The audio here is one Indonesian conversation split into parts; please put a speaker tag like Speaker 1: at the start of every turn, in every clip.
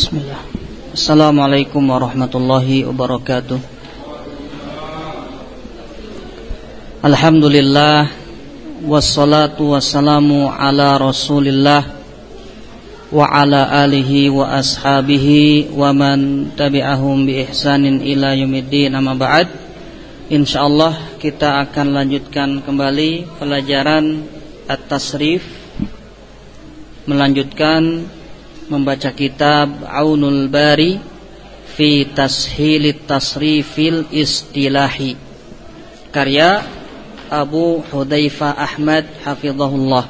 Speaker 1: Bismillah. Assalamualaikum warahmatullahi wabarakatuh. Alhamdulillah wassalatu wassalamu ala Rasulillah wa ala alihi wa ashabihi wa man tabi'ahum bi ihsanin ila yaumiddin amma ba'd. Insyaallah kita akan lanjutkan kembali pelajaran at-tasrif melanjutkan membaca kitab Aunul Bari fi Tashilit Tasrifil Istilahi. Karya Abu Hudzaifah Ahmad hafizahullah.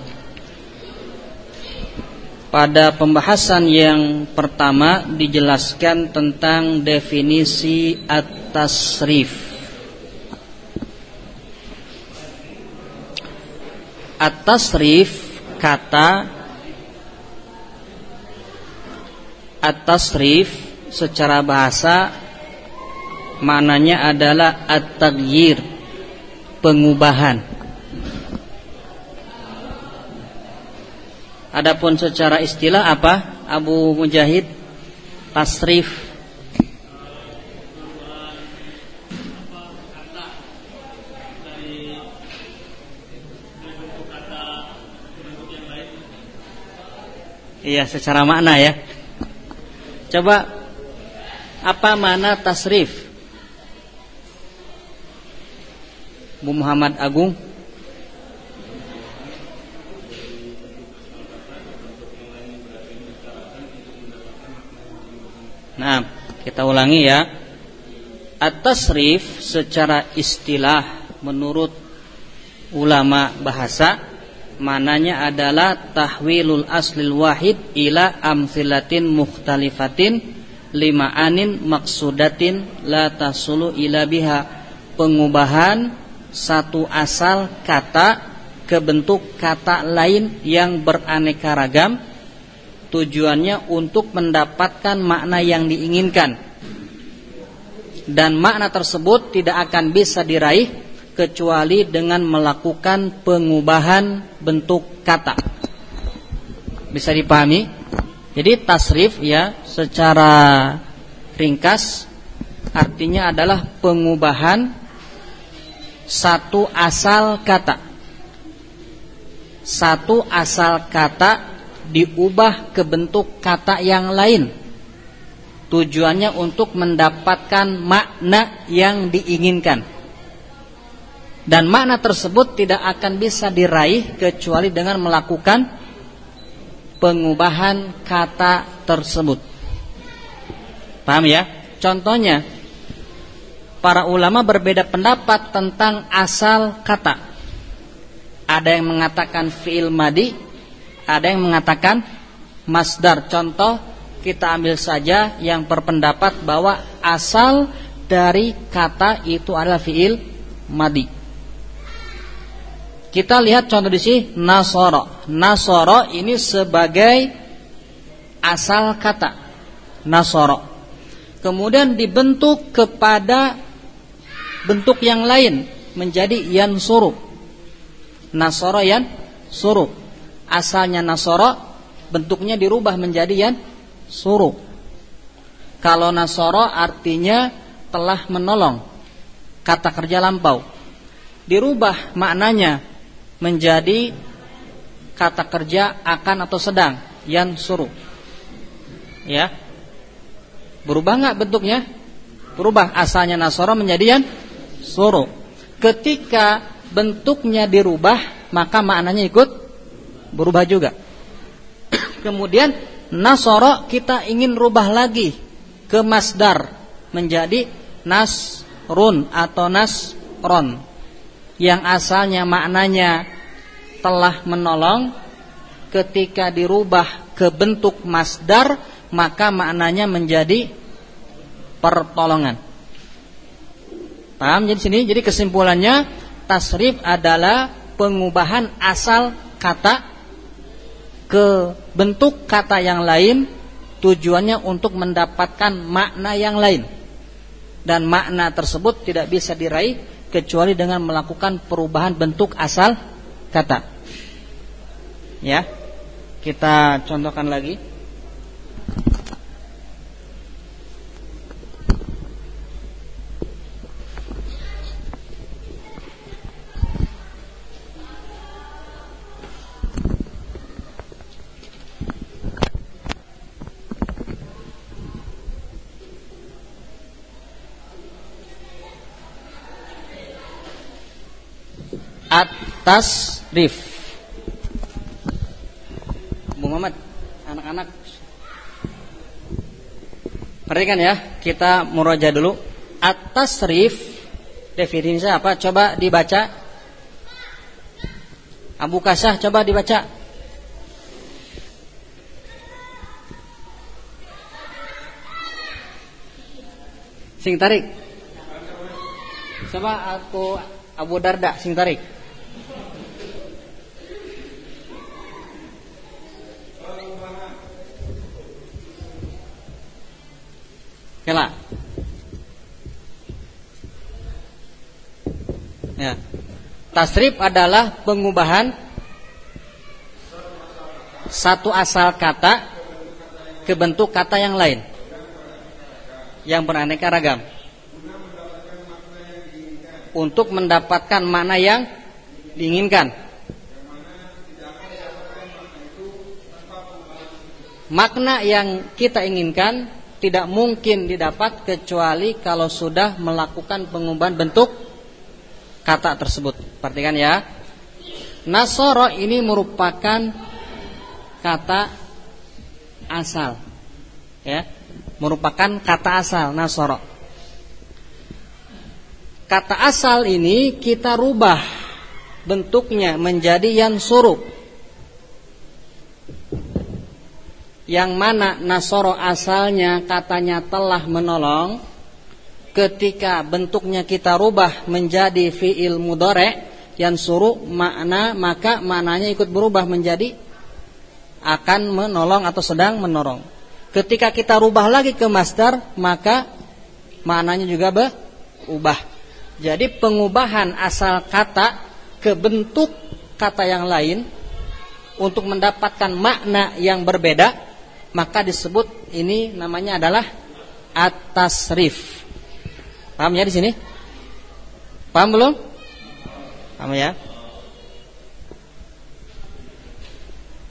Speaker 1: Pada pembahasan yang pertama dijelaskan tentang definisi at-tasrif. At-tasrif kata At-tasrif secara bahasa maknanya adalah at-taghyir, pengubahan. Adapun secara istilah apa? Abu Mujahid tasrif Iya secara makna ya Coba apa mana tasrif? Bu Muhammad Agung Nah, kita ulangi ya. At-tasrif secara istilah menurut ulama bahasa mananya adalah tahwilul aslil wahid ila amsilatin mukhtalifatin lima anin maksudatin la tasulu ila biha. Pengubahan satu asal kata ke bentuk kata lain yang beraneka ragam tujuannya untuk mendapatkan makna yang diinginkan. Dan makna tersebut tidak akan bisa diraih kecuali dengan melakukan pengubahan bentuk kata. Bisa dipahami? Jadi tasrif ya secara ringkas artinya adalah pengubahan satu asal kata. Satu asal kata diubah ke bentuk kata yang lain. Tujuannya untuk mendapatkan makna yang diinginkan dan makna tersebut tidak akan bisa diraih kecuali dengan melakukan pengubahan kata tersebut. Paham ya? Contohnya para ulama berbeda pendapat tentang asal kata. Ada yang mengatakan fi'il madi, ada yang mengatakan masdar. Contoh kita ambil saja yang berpendapat bahwa asal dari kata itu adalah fi'il madi. Kita lihat contoh di sini nasoro. Nasoro ini sebagai asal kata nasoro. Kemudian dibentuk kepada bentuk yang lain menjadi yan suru. Nasoro yan suru. Asalnya nasoro bentuknya dirubah menjadi yan suru. Kalau nasoro artinya telah menolong. Kata kerja lampau. Dirubah maknanya menjadi kata kerja akan atau sedang yang suruh. Ya. Berubah nggak bentuknya? Berubah asalnya nasoro menjadi yang suruh. Ketika bentuknya dirubah, maka maknanya ikut berubah juga. Kemudian nasoro kita ingin rubah lagi ke masdar menjadi nasrun atau nasron yang asalnya maknanya telah menolong ketika dirubah ke bentuk masdar maka maknanya menjadi pertolongan. Paham jadi sini? Jadi kesimpulannya tasrif adalah pengubahan asal kata ke bentuk kata yang lain tujuannya untuk mendapatkan makna yang lain. Dan makna tersebut tidak bisa diraih kecuali dengan melakukan perubahan bentuk asal kata. Ya. Kita contohkan lagi. Atas rif. Bu Muhammad, anak-anak Perhatikan ya, kita muroja dulu. Atas rif definisinya apa? Coba dibaca. Abu Kasah coba dibaca. Sing tarik. Coba aku Abu Darda sing tarik. Ya. Tasrif adalah pengubahan satu asal kata ke bentuk kata yang lain yang beraneka ragam untuk mendapatkan makna yang diinginkan. Makna yang kita inginkan tidak mungkin didapat kecuali kalau sudah melakukan pengubahan bentuk kata tersebut. Perhatikan ya. Nasoro ini merupakan kata asal. Ya. Merupakan kata asal nasoro. Kata asal ini kita rubah bentuknya menjadi yang suruh yang mana Nasoro asalnya katanya telah menolong ketika bentuknya kita rubah menjadi fiil mudore yang suruh makna maka maknanya ikut berubah menjadi akan menolong atau sedang menolong ketika kita rubah lagi ke master maka maknanya juga berubah jadi pengubahan asal kata ke bentuk kata yang lain untuk mendapatkan makna yang berbeda maka disebut ini namanya adalah at-tasrif. Paham ya di sini? Paham belum? Paham ya?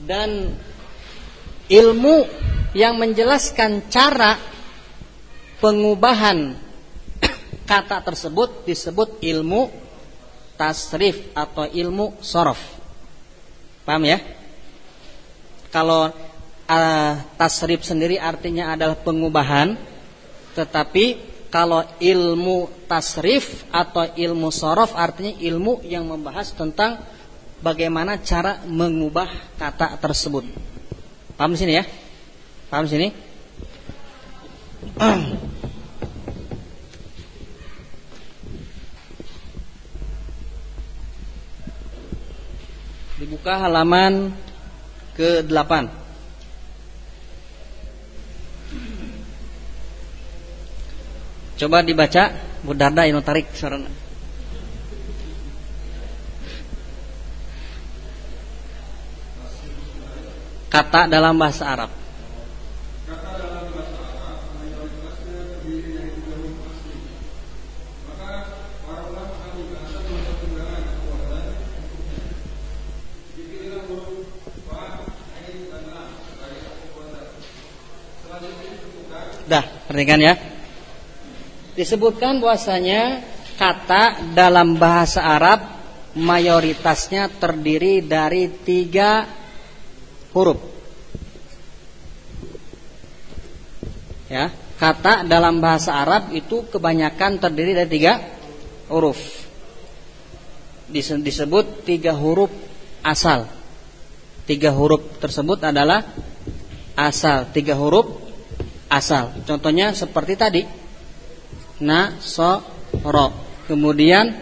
Speaker 1: Dan ilmu yang menjelaskan cara pengubahan kata tersebut disebut ilmu tasrif atau ilmu sorof. Paham ya? Kalau uh, tasrif sendiri artinya adalah pengubahan tetapi kalau ilmu tasrif atau ilmu sorof artinya ilmu yang membahas tentang bagaimana cara mengubah kata tersebut. Paham sini ya? Paham sini? Dibuka halaman ke-8. Coba dibaca Budarda yang tarik suara. Kata dalam bahasa Arab. Dah, perhatikan ya disebutkan bahwasanya kata dalam bahasa Arab mayoritasnya terdiri dari tiga huruf. Ya, kata dalam bahasa Arab itu kebanyakan terdiri dari tiga huruf. Disebut tiga huruf asal. Tiga huruf tersebut adalah asal. Tiga huruf asal. Contohnya seperti tadi na so ro kemudian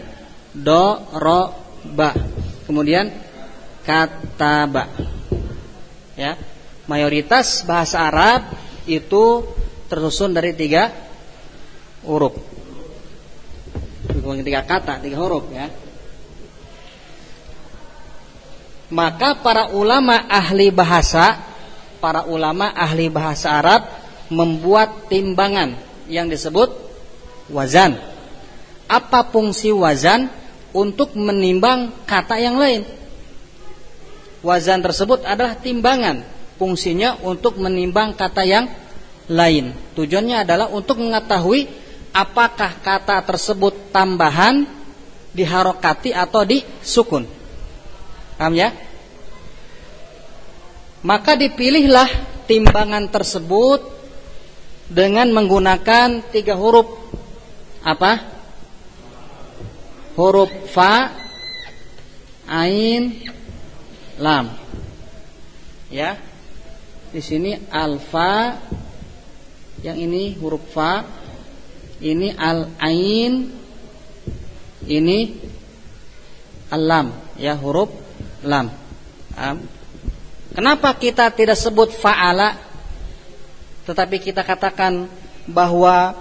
Speaker 1: do ro ba kemudian kata ba ya. Mayoritas bahasa Arab itu tersusun dari tiga huruf. Tiga kata tiga huruf ya. Maka para ulama ahli bahasa para ulama ahli bahasa Arab membuat timbangan yang disebut wazan. Apa fungsi wazan untuk menimbang kata yang lain? Wazan tersebut adalah timbangan. Fungsinya untuk menimbang kata yang lain. Tujuannya adalah untuk mengetahui apakah kata tersebut tambahan, diharokati atau disukun. Paham ya? Maka dipilihlah timbangan tersebut dengan menggunakan tiga huruf apa? Huruf fa, ain, lam. Ya. Di sini alfa yang ini huruf fa, ini al ain, ini al-lam, ya huruf lam. Kenapa kita tidak sebut fa'ala tetapi kita katakan bahwa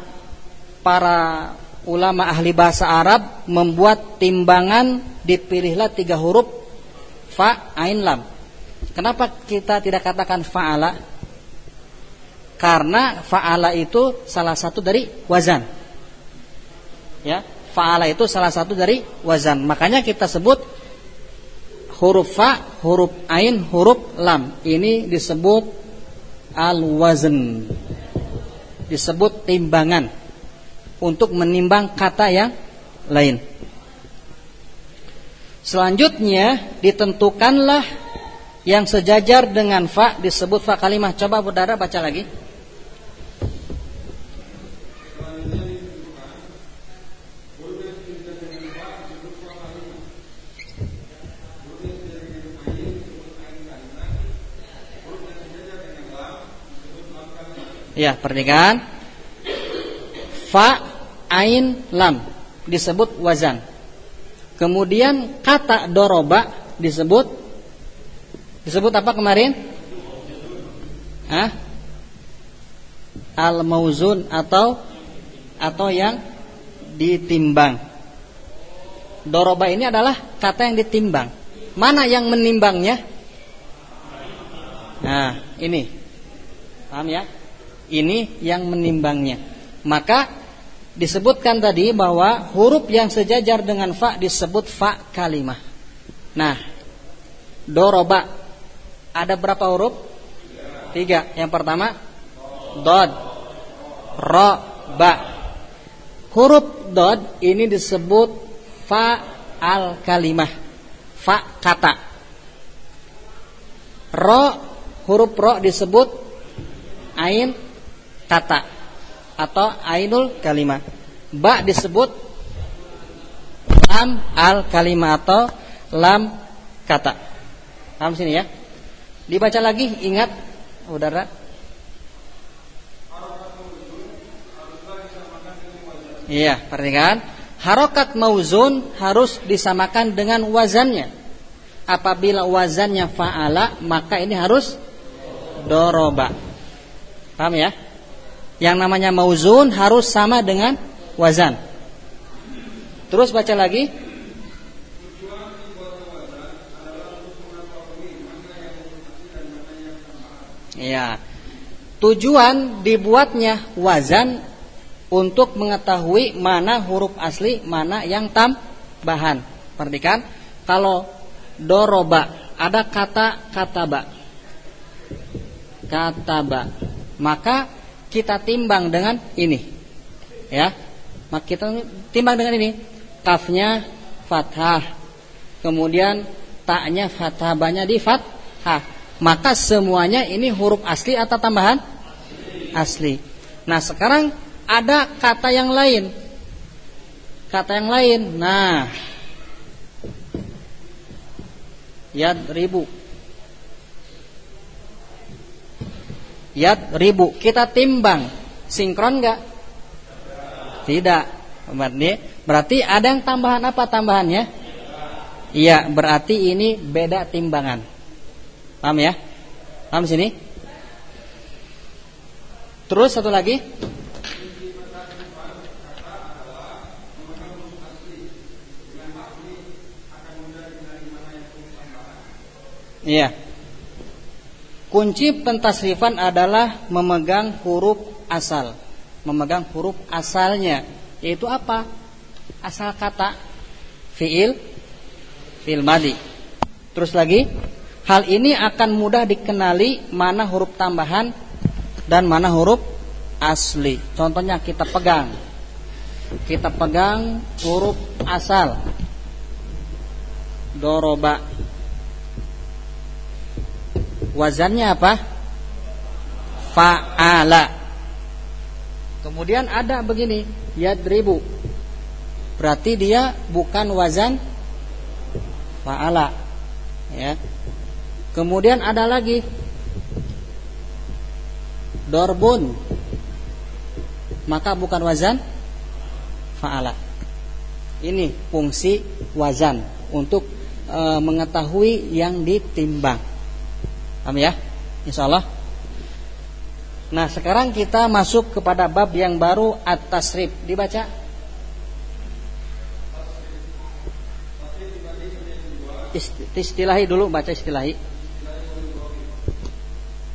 Speaker 1: para ulama ahli bahasa Arab membuat timbangan dipilihlah tiga huruf fa ain lam. Kenapa kita tidak katakan fa'ala? Karena fa'ala itu salah satu dari wazan. Ya, fa'ala itu salah satu dari wazan. Makanya kita sebut huruf fa, huruf ain, huruf lam. Ini disebut al-wazn. Disebut timbangan untuk menimbang kata yang lain. Selanjutnya ditentukanlah yang sejajar dengan fa disebut fa kalimah. Coba Saudara baca lagi. Ya, perhatikan. Fa, ain, lam disebut wazan. Kemudian kata doroba disebut disebut apa kemarin? Hah? Al mauzun atau atau yang ditimbang. Doroba ini adalah kata yang ditimbang. Mana yang menimbangnya? Nah, ini. Paham ya? Ini yang menimbangnya. Maka disebutkan tadi bahwa huruf yang sejajar dengan fa disebut fa kalimah. Nah, doroba ada berapa huruf? Tiga. Yang pertama dod, ro, ba. Huruf dod ini disebut fa al kalimah, fa kata. Ro huruf ro disebut ain kata atau ainul kalimah. Ba disebut lam al kalimah atau lam kata. Paham sini ya? Dibaca lagi, ingat Saudara. Iya, perhatikan. Harokat mauzun harus disamakan dengan wazannya. Apabila wazannya fa'ala, maka ini harus doroba. Paham ya? Yang namanya mauzun harus sama dengan wazan. Terus baca lagi. Ya. Tujuan dibuatnya wazan untuk mengetahui mana huruf asli, mana yang tambahan. Perhatikan, kalau doroba ada kata kataba. Kataba. Maka kita timbang dengan ini. Ya. Maka kita timbang dengan ini. Kafnya fathah. Kemudian taknya fathah, banyak di fathah. Maka semuanya ini huruf asli atau tambahan? Asli. Nah, sekarang ada kata yang lain. Kata yang lain. Nah. Yad ribu. Yad ribu kita timbang sinkron nggak? Tidak. Berarti, berarti ada yang tambahan apa tambahannya? Iya, berarti ini beda timbangan. Paham ya? Paham sini? Terus satu lagi. Iya. Kunci pentasrifan adalah memegang huruf asal. Memegang huruf asalnya. Yaitu apa? Asal kata. Fi'il. Fi'il madi. Terus lagi. Hal ini akan mudah dikenali mana huruf tambahan dan mana huruf asli. Contohnya kita pegang. Kita pegang huruf asal. Doroba. Wazannya apa? Fa'ala. Kemudian ada begini, yadribu. Berarti dia bukan wazan fa'ala. Ya. Kemudian ada lagi dorbun. Maka bukan wazan fa'ala. Ini fungsi wazan untuk e, mengetahui yang ditimbang. Paham ya? Insyaallah. Nah, sekarang kita masuk kepada bab yang baru at-tasrif. Dibaca. Istilahi dulu, baca istilahi.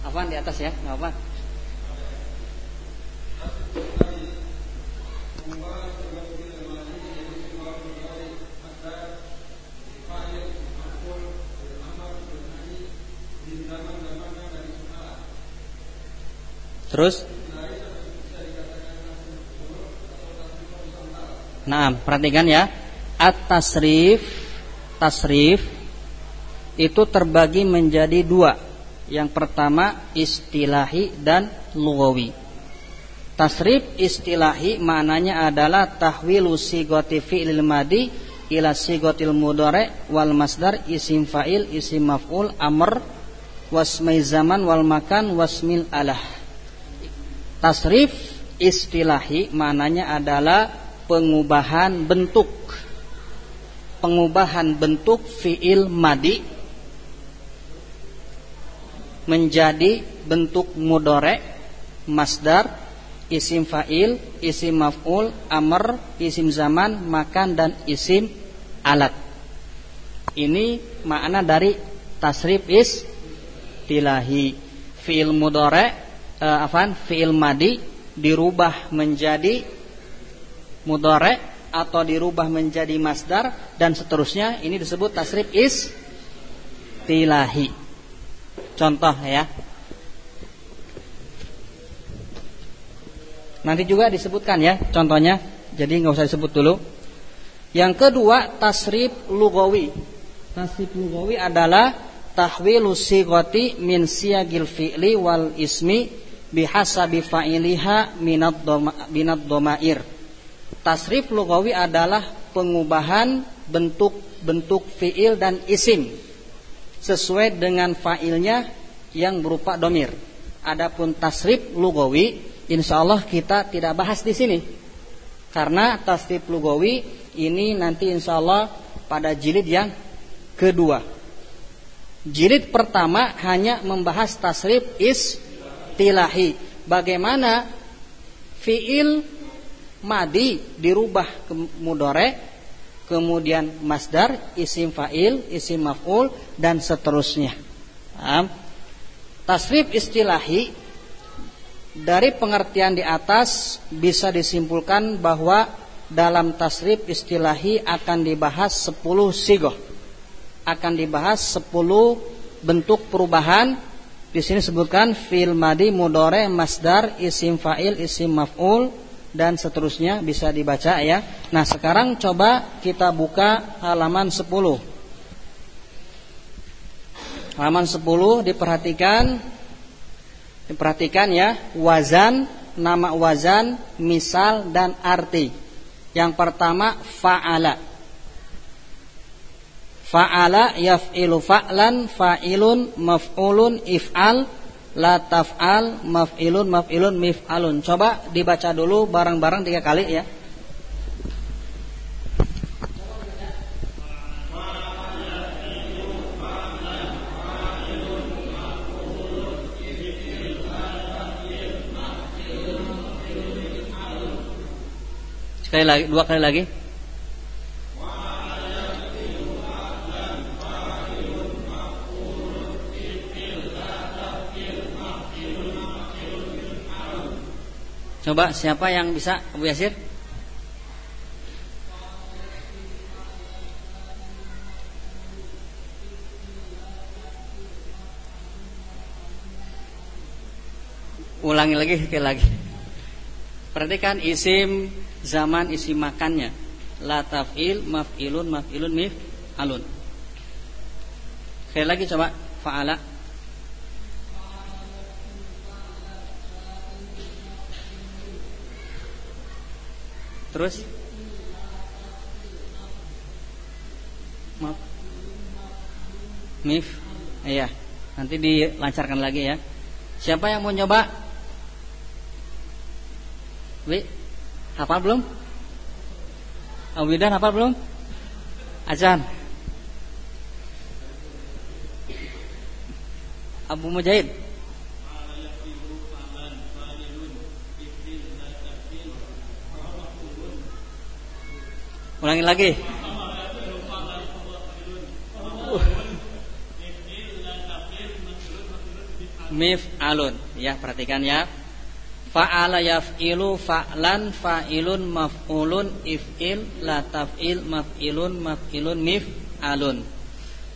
Speaker 1: Afan di atas ya, enggak apa. Terus Nah, perhatikan ya. At-tasrif tasrif itu terbagi menjadi dua. Yang pertama istilahi dan lugawi. Tasrif istilahi maknanya adalah tahwilu sigoti fi'lil madi ila sigotil mudore wal masdar isim fa'il isim maf'ul amr wasmai zaman wal makan wasmil alah Tasrif istilahi mananya adalah pengubahan bentuk. Pengubahan bentuk fiil madi menjadi bentuk mudore, masdar, isim fa'il, isim maf'ul, amr, isim zaman, makan dan isim alat. Ini makna dari tasrif istilahi. Fiil mudore uh, afan fiil madi dirubah menjadi mudore atau dirubah menjadi masdar dan seterusnya ini disebut tasrif is tilahi. Contoh ya. Nanti juga disebutkan ya contohnya. Jadi nggak usah disebut dulu. Yang kedua tasrif lugawi. Tasrif lugawi adalah tahwilu sigoti min siyagil fi'li wal ismi bihasabi fa'iliha minad minad domair. Tasrif lugawi adalah pengubahan bentuk-bentuk fiil dan isim sesuai dengan fa'ilnya yang berupa domir. Adapun tasrif lugawi, insya Allah kita tidak bahas di sini. Karena tasrif lugawi ini nanti insya Allah pada jilid yang kedua. Jilid pertama hanya membahas tasrif is istilahi. Bagaimana fiil madi dirubah ke mudore, kemudian masdar, isim fa'il, isim maf'ul dan seterusnya. Tasrif istilahi dari pengertian di atas bisa disimpulkan bahwa dalam tasrif istilahi akan dibahas 10 sigoh. Akan dibahas 10 bentuk perubahan di sini sebutkan fil madi mudore masdar isim fa'il isim maf'ul dan seterusnya bisa dibaca ya. Nah, sekarang coba kita buka halaman 10. Halaman 10 diperhatikan diperhatikan ya, wazan, nama wazan, misal dan arti. Yang pertama fa'ala. Fa'ala yaf'ilu fa'lan fa'ilun maf'ulun if'al la taf'al maf'ilun maf'ilun mif'alun. Coba dibaca dulu bareng-bareng tiga kali ya. Sekali lagi, dua kali lagi. Coba siapa yang bisa Abu Yasir? Ulangi lagi sekali lagi. Perhatikan isim zaman isim makannya. La taf'il, maf'ilun, maf'ilun, mif, alun. Sekali lagi coba fa'ala. Terus? Maaf. Mif Iya. Nanti dilancarkan lagi ya. Siapa yang mau nyoba? Wi Hafal belum? Awidan hafal belum? Azan. Abu Mujahid Ulangi lagi. Mif alun. Ya perhatikan ya. Fa'ala yaf'ilu fa'lan fa'ilun maf'ulun if'il la taf'il maf'ilun maf'ilun mif alun.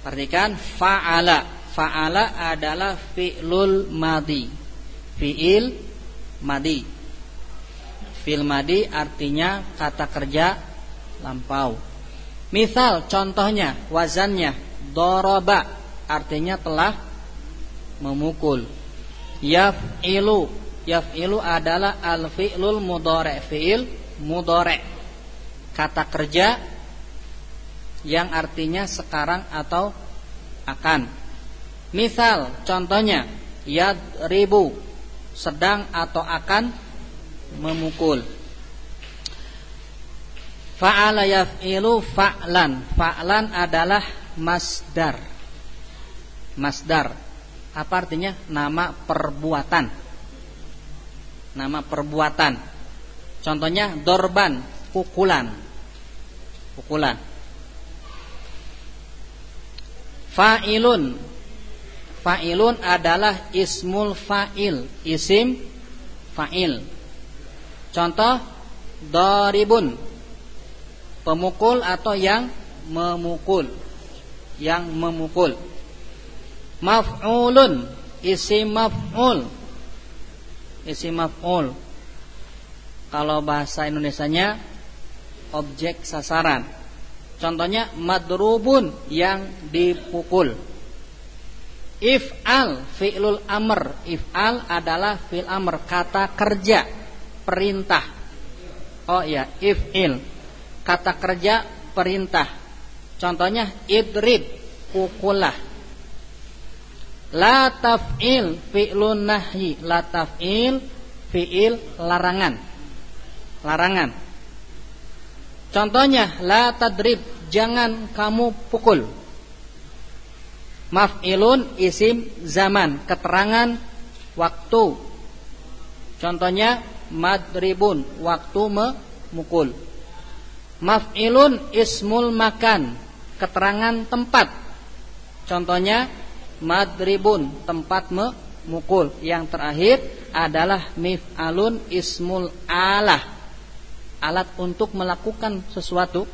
Speaker 1: Perhatikan fa'ala. Fa'ala adalah fi'lul madi. Fi'il madi. Fi'il madi artinya kata kerja lampau misal contohnya wazannya doroba artinya telah memukul. Yaf'ilu. Yaf'ilu adalah al-fi'lul mudhari', fi'il mudhari'. Kata kerja yang artinya sekarang atau akan. Misal contohnya yadribu sedang atau akan memukul. Fa'ala yaf'ilu fa'lan. Fa'lan adalah masdar. Masdar apa artinya? Nama perbuatan. Nama perbuatan. Contohnya dorban, pukulan. Pukulan. Fa'ilun. Fa'ilun adalah ismul fa'il, isim fa'il. Contoh doribun. Pemukul atau yang memukul. Yang memukul. Maf'ulun. Isim maf'ul. Isim maf'ul. Kalau bahasa Indonesianya objek sasaran. Contohnya madrubun yang dipukul. If'al fi'lul amr. If'al adalah fi'l amr kata kerja perintah. Oh iya if'il kata kerja perintah. Contohnya idrib pukullah. La taf'il fi'lun nahyi. La taf'il fi'il larangan. Larangan. Contohnya La tadrib Jangan kamu pukul. Maf'ilun isim zaman Keterangan waktu. Contohnya Madribun Waktu memukul Maf'ilun ismul makan Keterangan tempat Contohnya madribun tempat memukul. Yang terakhir adalah mif'alun ismul alah. Alat untuk melakukan sesuatu.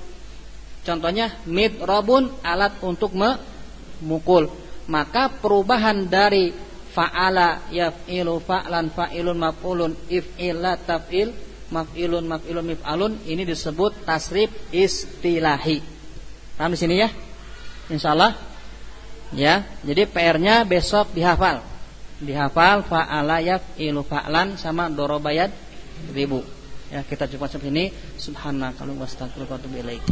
Speaker 1: Contohnya midrabun alat untuk memukul. Maka perubahan dari fa'ala yaf'ilu fa'lan fa'ilun maf'ulun if'il la taf'il maf'ilun maf'ilun mif'alun ini disebut tasrif istilahi. Paham di sini ya? Insyaallah Ya, jadi PR-nya besok dihafal. Dihafal fa'ala ilu fa'lan sama dorobayat ribu. Ya, kita cukup sampai sini. Subhanakallahumma wa astaghfiruka wa atubu ilaik.